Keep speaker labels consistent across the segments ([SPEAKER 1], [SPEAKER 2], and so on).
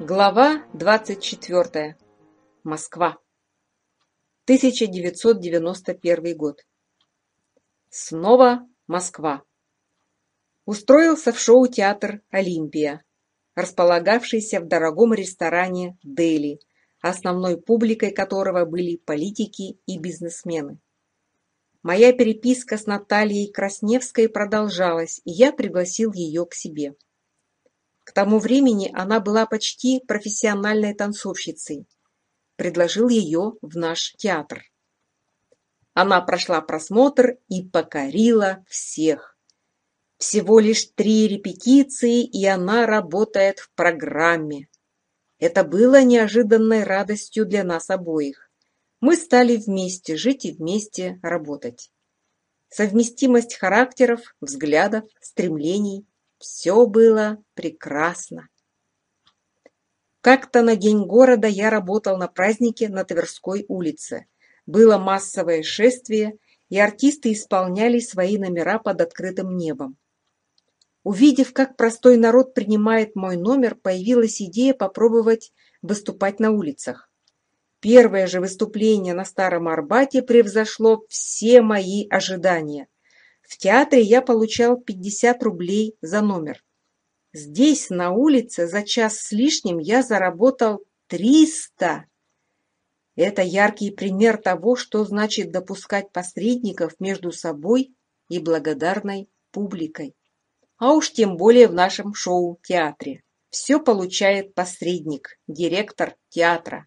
[SPEAKER 1] Глава 24. Москва. 1991 год. Снова Москва. Устроился в шоу-театр «Олимпия», располагавшийся в дорогом ресторане «Дели», основной публикой которого были политики и бизнесмены. Моя переписка с Натальей Красневской продолжалась, и я пригласил ее к себе. К тому времени она была почти профессиональной танцовщицей. Предложил ее в наш театр. Она прошла просмотр и покорила всех. Всего лишь три репетиции, и она работает в программе. Это было неожиданной радостью для нас обоих. Мы стали вместе жить и вместе работать. Совместимость характеров, взглядов, стремлений все было прекрасно. Как-то на День города я работал на празднике на Тверской улице. Было массовое шествие, и артисты исполняли свои номера под открытым небом. Увидев, как простой народ принимает мой номер, появилась идея попробовать выступать на улицах. Первое же выступление на Старом Арбате превзошло все мои ожидания – в театре я получал 50 рублей за номер. Здесь, на улице, за час с лишним я заработал 300. Это яркий пример того, что значит допускать посредников между собой и благодарной публикой. А уж тем более в нашем шоу-театре. Все получает посредник, директор театра.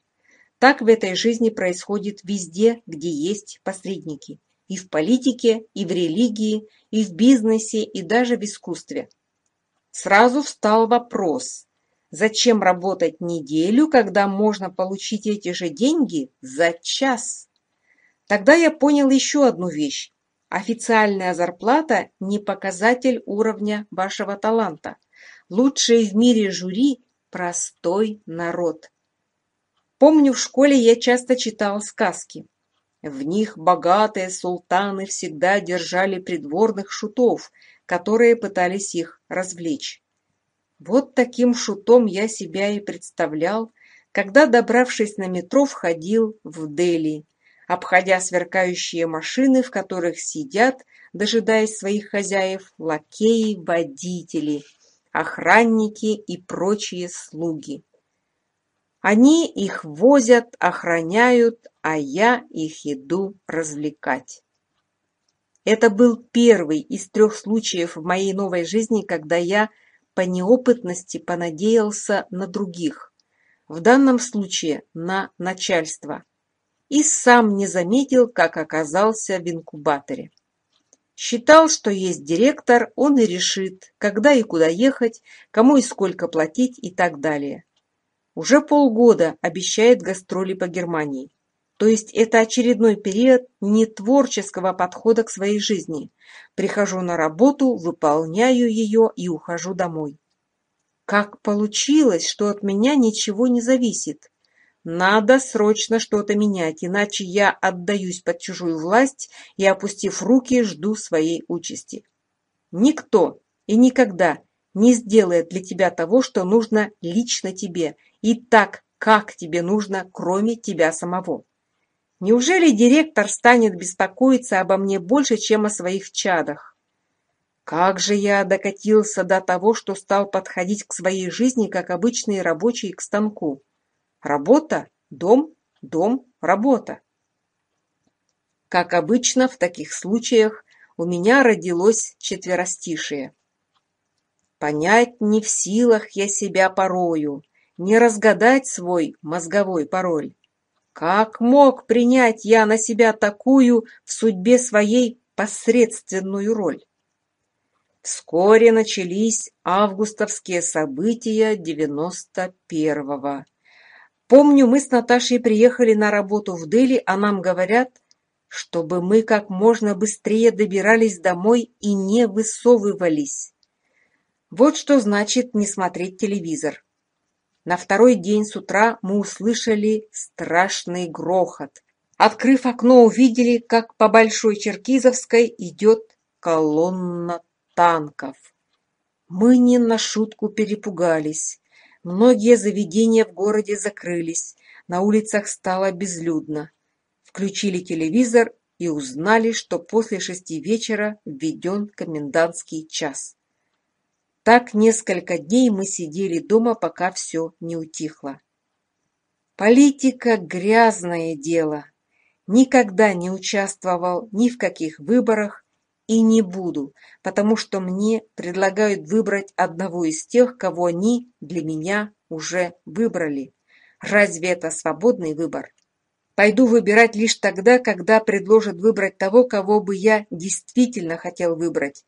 [SPEAKER 1] Так в этой жизни происходит везде, где есть посредники и в политике, и в религии, и в бизнесе, и даже в искусстве. Сразу встал вопрос, зачем работать неделю, когда можно получить эти же деньги за час? Тогда я понял еще одну вещь. Официальная зарплата – не показатель уровня вашего таланта. Лучшие в мире жюри – простой народ. Помню, в школе я часто читал сказки. В них богатые султаны всегда держали придворных шутов, которые пытались их развлечь. Вот таким шутом я себя и представлял, когда, добравшись на метро, входил в Дели, обходя сверкающие машины, в которых сидят, дожидаясь своих хозяев, лакеи, водители, охранники и прочие слуги. Они их возят, охраняют, а я их иду развлекать. Это был первый из трех случаев в моей новой жизни, когда я по неопытности понадеялся на других, в данном случае на начальство, и сам не заметил, как оказался в инкубаторе. Считал, что есть директор, он и решит, когда и куда ехать, кому и сколько платить и так далее. Уже полгода обещает гастроли по Германии. То есть это очередной период нетворческого подхода к своей жизни. Прихожу на работу, выполняю ее и ухожу домой. Как получилось, что от меня ничего не зависит? Надо срочно что-то менять, иначе я отдаюсь под чужую власть и, опустив руки, жду своей участи. Никто и никогда не сделает для тебя того, что нужно лично тебе, и так, как тебе нужно, кроме тебя самого. Неужели директор станет беспокоиться обо мне больше, чем о своих чадах? Как же я докатился до того, что стал подходить к своей жизни, как обычный рабочий к станку. Работа, дом, дом, работа. Как обычно в таких случаях у меня родилось четверостишие. Понять не в силах я себя порою, не разгадать свой мозговой пароль. Как мог принять я на себя такую в судьбе своей посредственную роль? Вскоре начались августовские события 91-го. Помню, мы с Наташей приехали на работу в Дели, а нам говорят, чтобы мы как можно быстрее добирались домой и не высовывались. Вот что значит не смотреть телевизор. На второй день с утра мы услышали страшный грохот. Открыв окно, увидели, как по Большой Черкизовской идет колонна танков. Мы не на шутку перепугались. Многие заведения в городе закрылись, на улицах стало безлюдно. Включили телевизор и узнали, что после шести вечера введен комендантский час. Так несколько дней мы сидели дома, пока все не утихло. Политика – грязное дело. Никогда не участвовал ни в каких выборах и не буду, потому что мне предлагают выбрать одного из тех, кого они для меня уже выбрали. Разве это свободный выбор? Пойду выбирать лишь тогда, когда предложат выбрать того, кого бы я действительно хотел выбрать.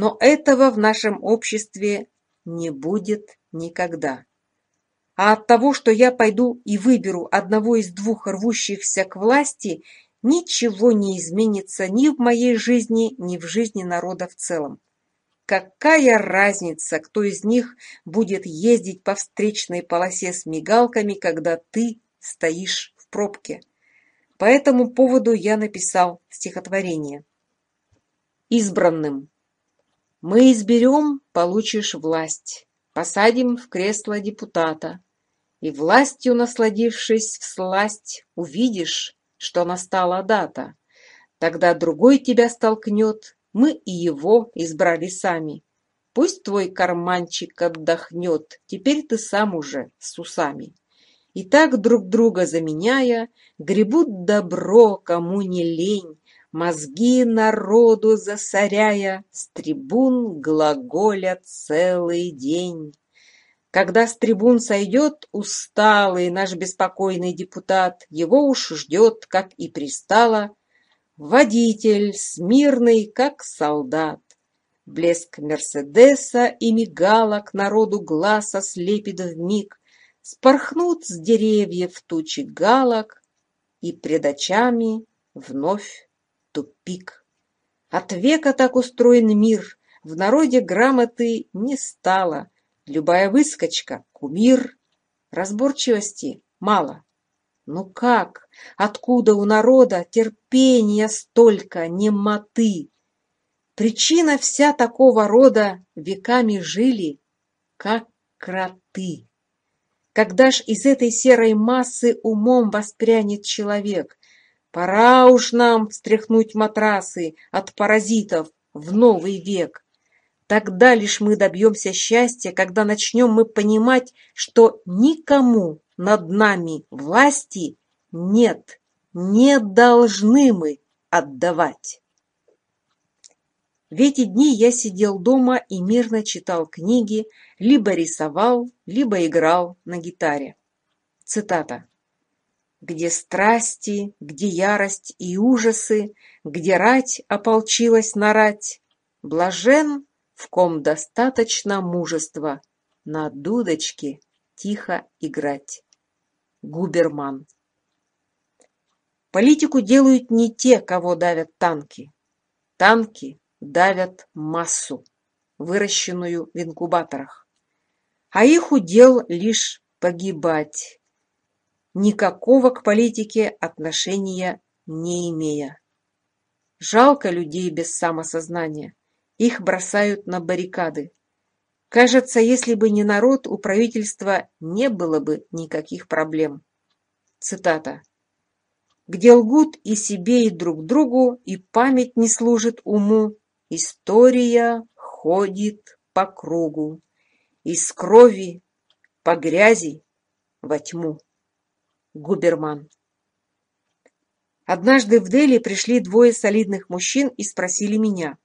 [SPEAKER 1] Но этого в нашем обществе не будет никогда. А от того, что я пойду и выберу одного из двух рвущихся к власти, ничего не изменится ни в моей жизни, ни в жизни народа в целом. Какая разница, кто из них будет ездить по встречной полосе с мигалками, когда ты стоишь в пробке? По этому поводу я написал стихотворение. Избранным. Мы изберем, получишь власть, посадим в кресло депутата, и властью насладившись в всласть, увидишь, что настала дата. Тогда другой тебя столкнет, мы и его избрали сами. Пусть твой карманчик отдохнет, теперь ты сам уже с усами. И так друг друга заменяя, гребут добро, кому не лень, Мозги народу засоряя, с трибун глаголят целый день. Когда с трибун сойдет усталый наш беспокойный депутат, его уж ждет, как и пристало, водитель смирный, как солдат. Блеск Мерседеса и мигалок народу глаза слепит в миг спорхнут с деревьев тучи галок, и пред очами вновь тупик. От века так устроен мир, в народе грамоты не стало. Любая выскочка — кумир. Разборчивости мало. Ну как? Откуда у народа терпения столько, немоты? Причина вся такого рода веками жили, как кроты. Когда ж из этой серой массы умом воспрянет человек, Пора уж нам встряхнуть матрасы от паразитов в новый век. Тогда лишь мы добьемся счастья, когда начнем мы понимать, что никому над нами власти нет, не должны мы отдавать. В эти дни я сидел дома и мирно читал книги, либо рисовал, либо играл на гитаре. Цитата где страсти, где ярость и ужасы, где рать ополчилась на рать. Блажен, в ком достаточно мужества, на дудочке тихо играть. Губерман. Политику делают не те, кого давят танки. Танки давят массу, выращенную в инкубаторах. А их удел лишь погибать никакого к политике отношения не имея. Жалко людей без самосознания. Их бросают на баррикады. Кажется, если бы не народ, у правительства не было бы никаких проблем. Цитата. «Где лгут и себе, и друг другу, и память не служит уму, история ходит по кругу, из крови, по грязи, во тьму». Губерман. Однажды в Дели пришли двое солидных мужчин и спросили меня.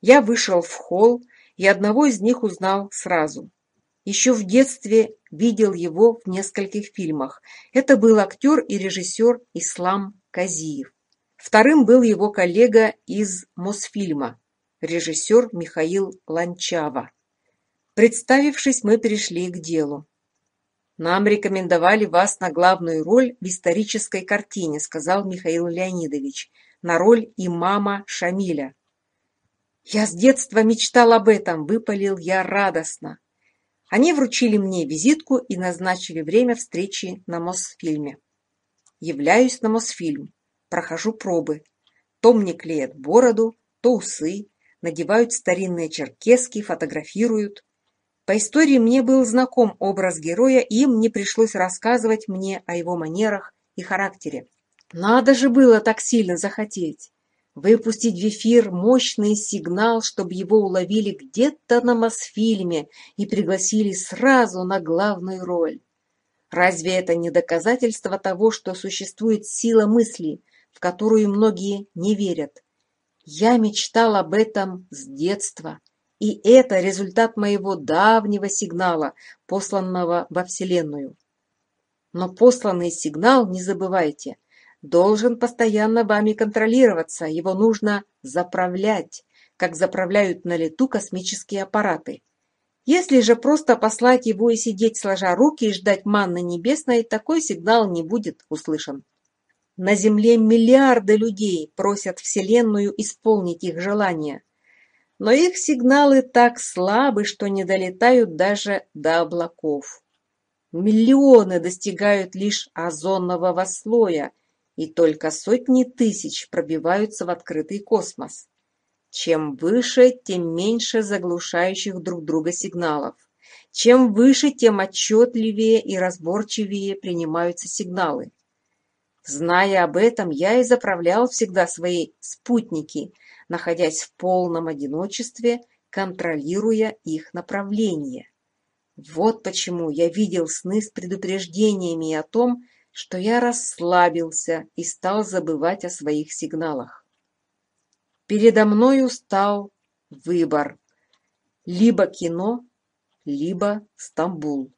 [SPEAKER 1] Я вышел в холл, и одного из них узнал сразу. Еще в детстве видел его в нескольких фильмах. Это был актер и режиссер Ислам Казиев. Вторым был его коллега из Мосфильма, режиссер Михаил Ланчава. Представившись, мы перешли к делу. Нам рекомендовали вас на главную роль в исторической картине, сказал Михаил Леонидович, на роль имама Шамиля. Я с детства мечтал об этом, выпалил я радостно. Они вручили мне визитку и назначили время встречи на Мосфильме. Являюсь на Мосфильм, прохожу пробы. То мне клеят бороду, то усы, надевают старинные черкески, фотографируют. По истории мне был знаком образ героя, и им не пришлось рассказывать мне о его манерах и характере. Надо же было так сильно захотеть! Выпустить в эфир мощный сигнал, чтобы его уловили где-то на Мосфильме и пригласили сразу на главную роль. Разве это не доказательство того, что существует сила мысли, в которую многие не верят? Я мечтал об этом с детства. И это результат моего давнего сигнала, посланного во Вселенную. Но посланный сигнал, не забывайте, должен постоянно вами контролироваться, его нужно заправлять, как заправляют на лету космические аппараты. Если же просто послать его и сидеть сложа руки и ждать манны небесной, такой сигнал не будет услышан. На Земле миллиарды людей просят Вселенную исполнить их желания – но их сигналы так слабы, что не долетают даже до облаков. Миллионы достигают лишь озонового слоя, и только сотни тысяч пробиваются в открытый космос. Чем выше, тем меньше заглушающих друг друга сигналов. Чем выше, тем отчетливее и разборчивее принимаются сигналы. Зная об этом, я и заправлял всегда свои спутники – находясь в полном одиночестве, контролируя их направление. Вот почему я видел сны с предупреждениями о том, что я расслабился и стал забывать о своих сигналах. Передо мною стал выбор. Либо кино, либо Стамбул.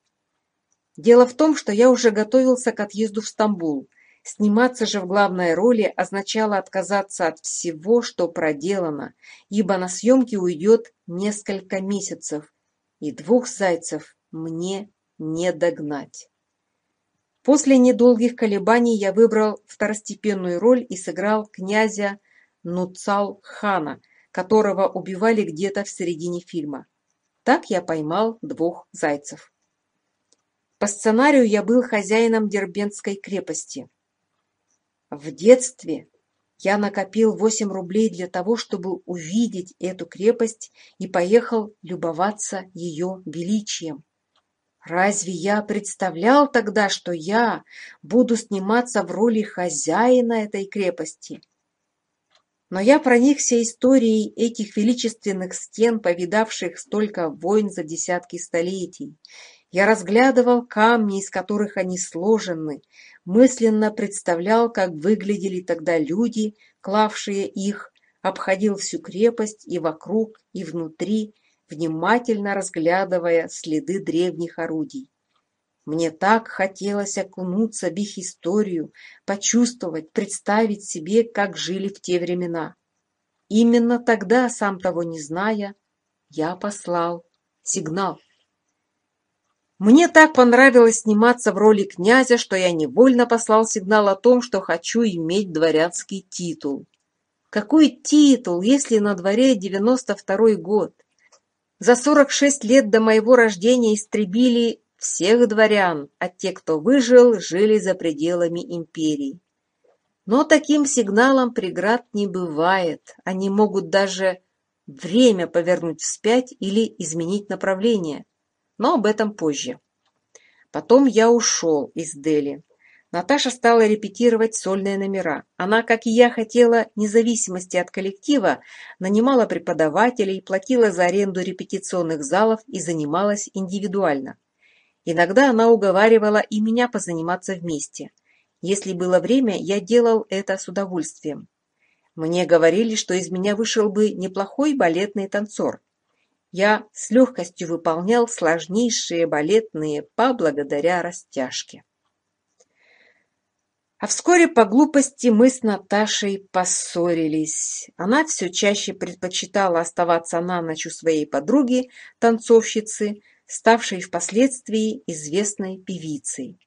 [SPEAKER 1] Дело в том, что я уже готовился к отъезду в Стамбул. Сниматься же в главной роли означало отказаться от всего, что проделано, ибо на съемки уйдет несколько месяцев, и двух зайцев мне не догнать. После недолгих колебаний я выбрал второстепенную роль и сыграл князя Нуцал Хана, которого убивали где-то в середине фильма. Так я поймал двух зайцев. По сценарию я был хозяином Дербентской крепости. В детстве я накопил восемь рублей для того, чтобы увидеть эту крепость и поехал любоваться ее величием. Разве я представлял тогда, что я буду сниматься в роли хозяина этой крепости? Но я проникся историей этих величественных стен, повидавших столько войн за десятки столетий, я разглядывал камни, из которых они сложены, мысленно представлял, как выглядели тогда люди, клавшие их, обходил всю крепость и вокруг, и внутри, внимательно разглядывая следы древних орудий. Мне так хотелось окунуться в их историю, почувствовать, представить себе, как жили в те времена. Именно тогда, сам того не зная, я послал сигнал. Мне так понравилось сниматься в роли князя, что я невольно послал сигнал о том, что хочу иметь дворянский титул. Какой титул, если на дворе 92-й год? За 46 лет до моего рождения истребили всех дворян, а те, кто выжил, жили за пределами империи. Но таким сигналом преград не бывает. Они могут даже время повернуть вспять или изменить направление но об этом позже. Потом я ушел из Дели. Наташа стала репетировать сольные номера. Она, как и я, хотела независимости от коллектива, нанимала преподавателей, платила за аренду репетиционных залов и занималась индивидуально. Иногда она уговаривала и меня позаниматься вместе. Если было время, я делал это с удовольствием. Мне говорили, что из меня вышел бы неплохой балетный танцор. Я с легкостью выполнял сложнейшие балетные па благодаря растяжке. А вскоре по глупости мы с Наташей поссорились. Она все чаще предпочитала оставаться на ночь у своей подруги, танцовщицы, ставшей впоследствии известной певицей.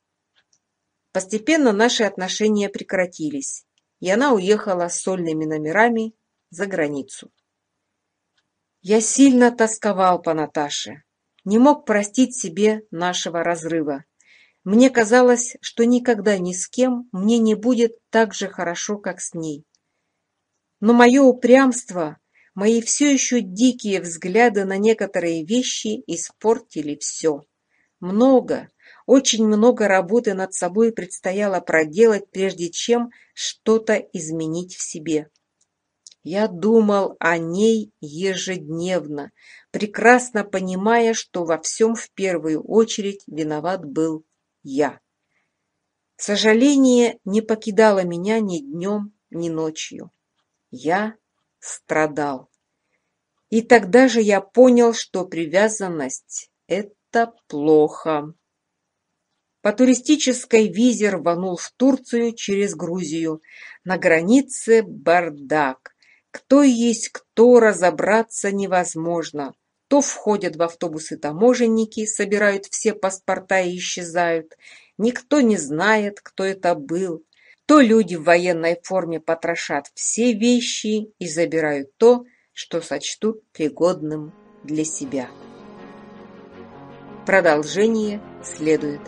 [SPEAKER 1] Постепенно наши отношения прекратились, и она уехала с сольными номерами за границу. Я сильно тосковал по Наташе, не мог простить себе нашего разрыва. Мне казалось, что никогда ни с кем мне не будет так же хорошо, как с ней. Но мое упрямство, мои все еще дикие взгляды на некоторые вещи испортили все. Много, очень много работы над собой предстояло проделать, прежде чем что-то изменить в себе. Я думал о ней ежедневно, прекрасно понимая, что во всем в первую очередь виноват был я. Сожаление не покидало меня ни днем, ни ночью. Я страдал. И тогда же я понял, что привязанность – это плохо. По туристической визе рванул в Турцию через Грузию. На границе бардак. Кто есть кто, разобраться невозможно. То входят в автобусы таможенники, собирают все паспорта и исчезают. Никто не знает, кто это был. То люди в военной форме потрошат все вещи и забирают то, что сочтут пригодным для себя. Продолжение следует.